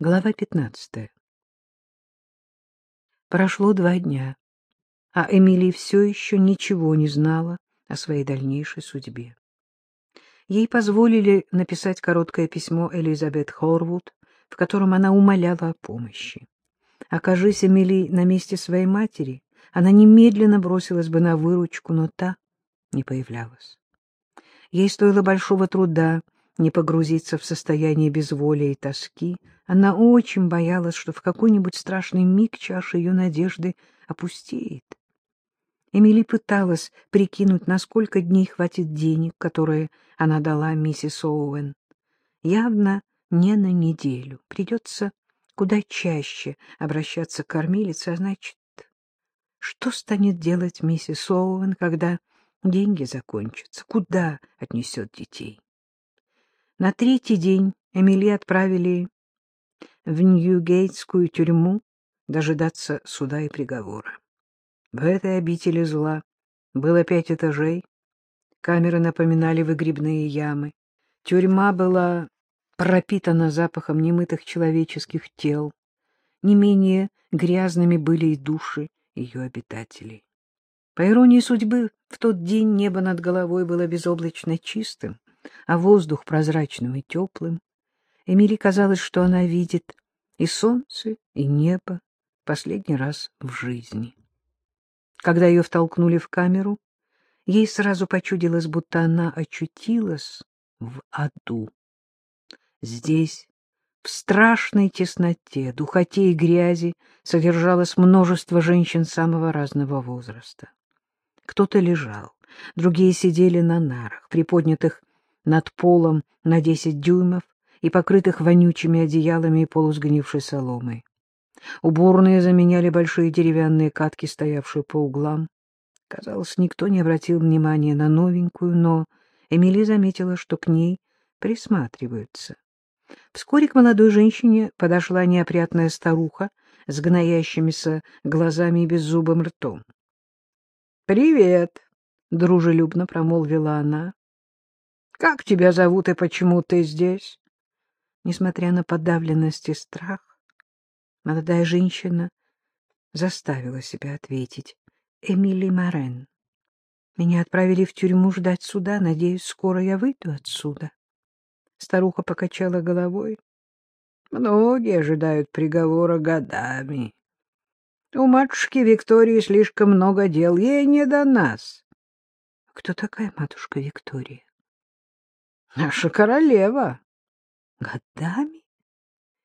Глава пятнадцатая. Прошло два дня, а Эмили все еще ничего не знала о своей дальнейшей судьбе. Ей позволили написать короткое письмо Элизабет Хорвуд, в котором она умоляла о помощи. Окажись Эмили на месте своей матери, она немедленно бросилась бы на выручку, но та не появлялась. Ей стоило большого труда не погрузиться в состояние безволия и тоски. Она очень боялась, что в какой-нибудь страшный миг чаша ее надежды опустеет. Эмили пыталась прикинуть, на сколько дней хватит денег, которые она дала миссис Оуэн. Явно не на неделю. Придется куда чаще обращаться к кормилице, а значит, что станет делать миссис Оуэн, когда деньги закончатся? Куда отнесет детей? На третий день Эмили отправили в Ньюгейтскую тюрьму дожидаться суда и приговора. В этой обители зла было пять этажей, камеры напоминали выгребные ямы, тюрьма была пропитана запахом немытых человеческих тел, не менее грязными были и души ее обитателей. По иронии судьбы, в тот день небо над головой было безоблачно чистым, а воздух прозрачным и теплым. Эмили казалось, что она видит и солнце, и небо последний раз в жизни. Когда ее втолкнули в камеру, ей сразу почудилось, будто она очутилась в аду. Здесь, в страшной тесноте, духоте и грязи, содержалось множество женщин самого разного возраста. Кто-то лежал, другие сидели на нарах, приподнятых над полом на десять дюймов и покрытых вонючими одеялами и полусгнившей соломой. Уборные заменяли большие деревянные катки, стоявшие по углам. Казалось, никто не обратил внимания на новенькую, но Эмили заметила, что к ней присматриваются. Вскоре к молодой женщине подошла неопрятная старуха с гноящимися глазами и беззубым ртом. — Привет! — дружелюбно промолвила она. Как тебя зовут и почему ты здесь? Несмотря на подавленность и страх, молодая женщина заставила себя ответить. Эмили Морен. Меня отправили в тюрьму ждать суда. Надеюсь, скоро я выйду отсюда. Старуха покачала головой. Многие ожидают приговора годами. У матушки Виктории слишком много дел, ей не до нас. Кто такая матушка Виктория? Наша королева. Годами?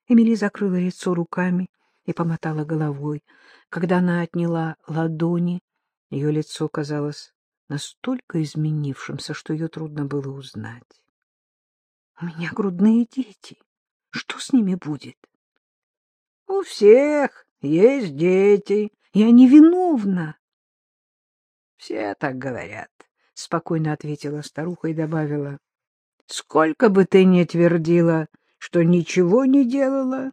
Эмили закрыла лицо руками и помотала головой. Когда она отняла ладони, ее лицо казалось настолько изменившимся, что ее трудно было узнать. — У меня грудные дети. Что с ними будет? — У всех есть дети. Я невиновна. — Все так говорят, — спокойно ответила старуха и добавила. Сколько бы ты ни твердила, что ничего не делала,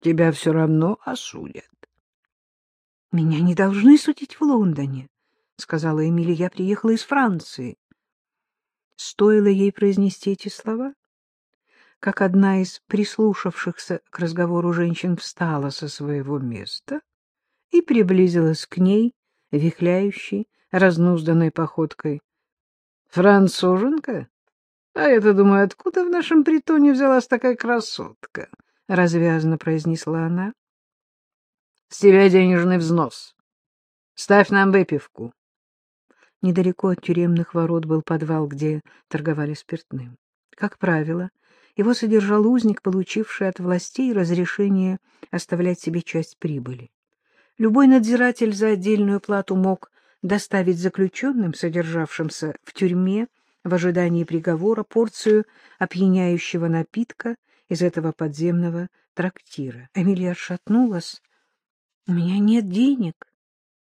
тебя все равно осудят. — Меня не должны судить в Лондоне, — сказала Эмили. — Я приехала из Франции. Стоило ей произнести эти слова, как одна из прислушавшихся к разговору женщин встала со своего места и приблизилась к ней, вихляющей, разнузданной походкой. — Француженка? — А я-то думаю, откуда в нашем притоне взялась такая красотка? — развязно произнесла она. — С тебя денежный взнос. Ставь нам выпивку. Недалеко от тюремных ворот был подвал, где торговали спиртным. Как правило, его содержал узник, получивший от властей разрешение оставлять себе часть прибыли. Любой надзиратель за отдельную плату мог доставить заключенным, содержавшимся в тюрьме, в ожидании приговора порцию опьяняющего напитка из этого подземного трактира. Эмилия отшатнулась. — У меня нет денег.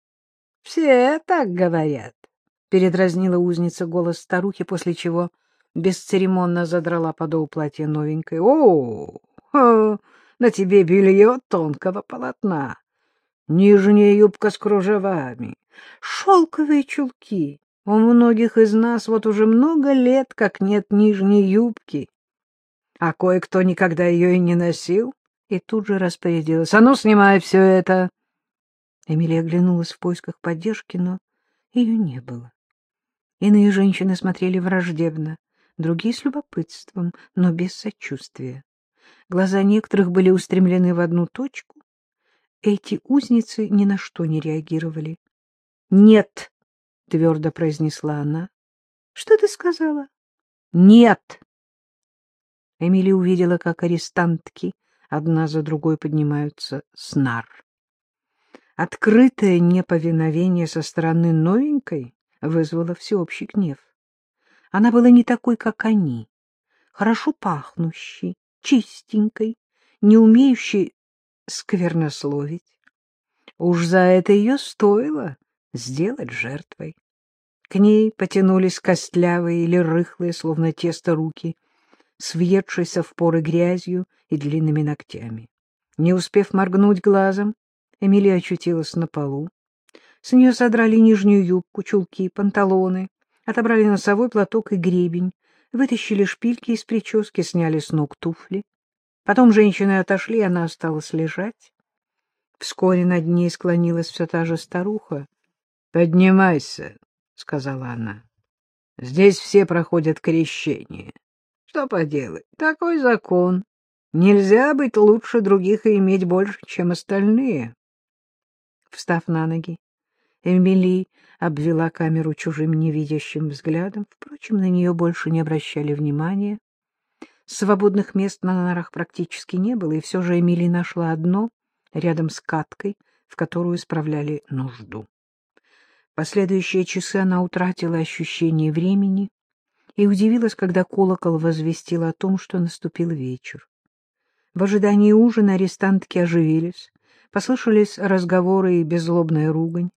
— Все так говорят, — передразнила узница голос старухи, после чего бесцеремонно задрала подол платья новенькой. — о, на тебе белье тонкого полотна, нижняя юбка с кружевами, шелковые чулки. У многих из нас вот уже много лет, как нет нижней юбки, а кое-кто никогда ее и не носил, и тут же распорядилась. — А ну, снимай все это! Эмилия оглянулась в поисках поддержки, но ее не было. Иные женщины смотрели враждебно, другие с любопытством, но без сочувствия. Глаза некоторых были устремлены в одну точку. Эти узницы ни на что не реагировали. — Нет, — твердо произнесла она. — Что ты сказала? — Нет. Эмили увидела, как арестантки одна за другой поднимаются с нар. Открытое неповиновение со стороны новенькой вызвало всеобщий гнев. Она была не такой, как они, хорошо пахнущей, чистенькой, не умеющей сквернословить. Уж за это ее стоило сделать жертвой. К ней потянулись костлявые или рыхлые, словно тесто руки, с въедшейся в поры грязью и длинными ногтями. Не успев моргнуть глазом, Эмилия очутилась на полу. С нее содрали нижнюю юбку, чулки, панталоны, отобрали носовой платок и гребень, вытащили шпильки из прически, сняли с ног туфли. Потом женщины отошли, она осталась лежать. Вскоре над ней склонилась все та же старуха. — Поднимайся, — сказала она. — Здесь все проходят крещение. Что поделать, такой закон. Нельзя быть лучше других и иметь больше, чем остальные. Встав на ноги, Эмили обвела камеру чужим невидящим взглядом. Впрочем, на нее больше не обращали внимания. Свободных мест на нарах практически не было, и все же Эмили нашла одно рядом с каткой, в которую справляли нужду. Последующие часы она утратила ощущение времени и удивилась, когда колокол возвестил о том, что наступил вечер. В ожидании ужина арестантки оживились, Послышались разговоры и беззлобная ругань.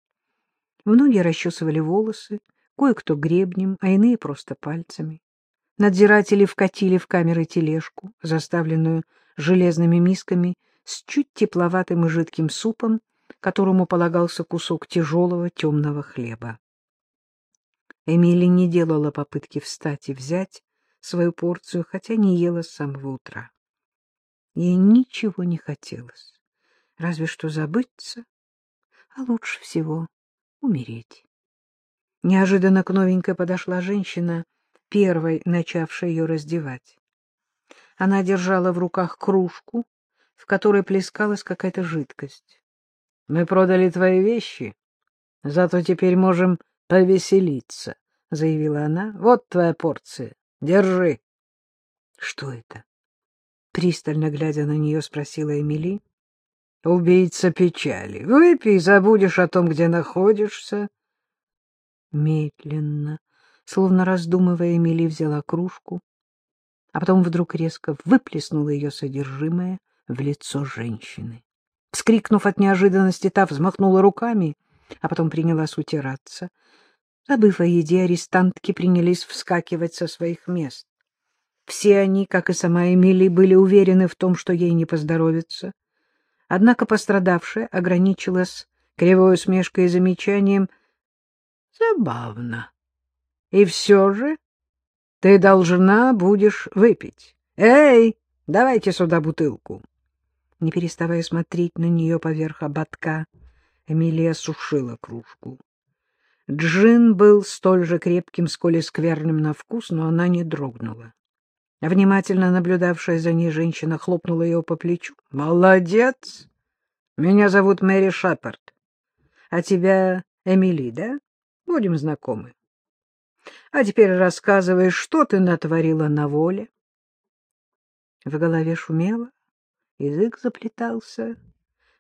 Многие расчесывали волосы, кое-кто гребнем, а иные просто пальцами. Надзиратели вкатили в камеры тележку, заставленную железными мисками с чуть тепловатым и жидким супом, которому полагался кусок тяжелого темного хлеба. Эмили не делала попытки встать и взять свою порцию, хотя не ела с самого утра. Ей ничего не хотелось разве что забыться, а лучше всего умереть. Неожиданно к новенькой подошла женщина, первой начавшая ее раздевать. Она держала в руках кружку, в которой плескалась какая-то жидкость. — Мы продали твои вещи, зато теперь можем повеселиться, — заявила она. — Вот твоя порция. Держи. — Что это? — пристально глядя на нее, спросила Эмили. Убийца печали. Выпей, забудешь о том, где находишься. Медленно, словно раздумывая, Эмили взяла кружку, а потом вдруг резко выплеснула ее содержимое в лицо женщины. Вскрикнув от неожиданности, та взмахнула руками, а потом принялась утираться. Забыв о еде, арестантки принялись вскакивать со своих мест. Все они, как и сама Эмили, были уверены в том, что ей не поздоровится. Однако пострадавшая ограничилась кривой усмешкой и замечанием «Забавно. И все же ты должна будешь выпить. Эй, давайте сюда бутылку!» Не переставая смотреть на нее поверх ободка, Эмилия сушила кружку. Джин был столь же крепким, сколь и скверным на вкус, но она не дрогнула. Внимательно наблюдавшая за ней женщина хлопнула ее по плечу. — Молодец! Меня зовут Мэри Шапард. А тебя Эмили, да? Будем знакомы. А теперь рассказывай, что ты натворила на воле. В голове шумело, язык заплетался,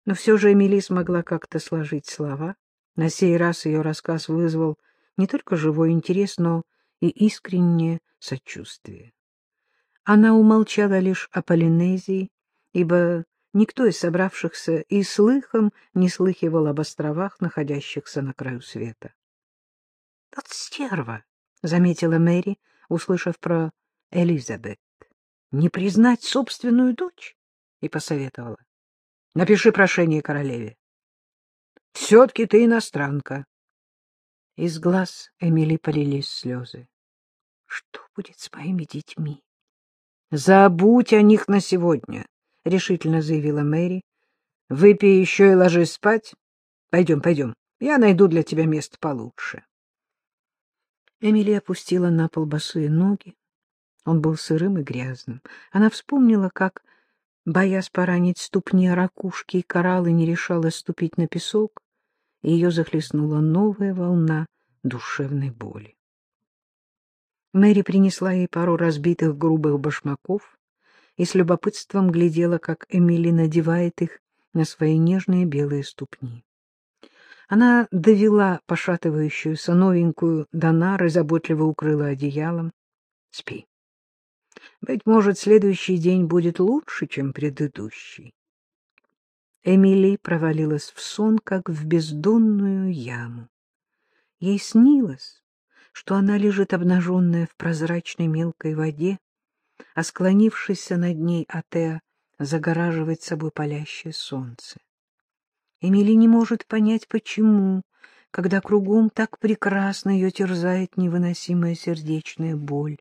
но все же Эмили смогла как-то сложить слова. На сей раз ее рассказ вызвал не только живой интерес, но и искреннее сочувствие. Она умолчала лишь о Полинезии, ибо никто из собравшихся и слыхом не слыхивал об островах, находящихся на краю света. — Вот стерва! — заметила Мэри, услышав про Элизабет. — Не признать собственную дочь? — и посоветовала. — Напиши прошение королеве. — Все-таки ты иностранка. Из глаз Эмили полились слезы. — Что будет с моими детьми? Забудь о них на сегодня. — решительно заявила Мэри. — Выпей еще и ложись спать. Пойдем, пойдем. Я найду для тебя место получше. Эмили опустила на пол босые ноги. Он был сырым и грязным. Она вспомнила, как, боясь поранить ступни ракушки и кораллы, не решалась ступить на песок, и ее захлестнула новая волна душевной боли. Мэри принесла ей пару разбитых грубых башмаков и с любопытством глядела, как Эмили надевает их на свои нежные белые ступни. Она довела пошатывающуюся новенькую до нары, заботливо укрыла одеялом. — Спи. Быть может, следующий день будет лучше, чем предыдущий. Эмили провалилась в сон, как в бездонную яму. Ей снилось, что она лежит обнаженная в прозрачной мелкой воде, а склонившийся над ней Атеа загораживает собой палящее солнце. Эмили не может понять, почему, когда кругом так прекрасно ее терзает невыносимая сердечная боль.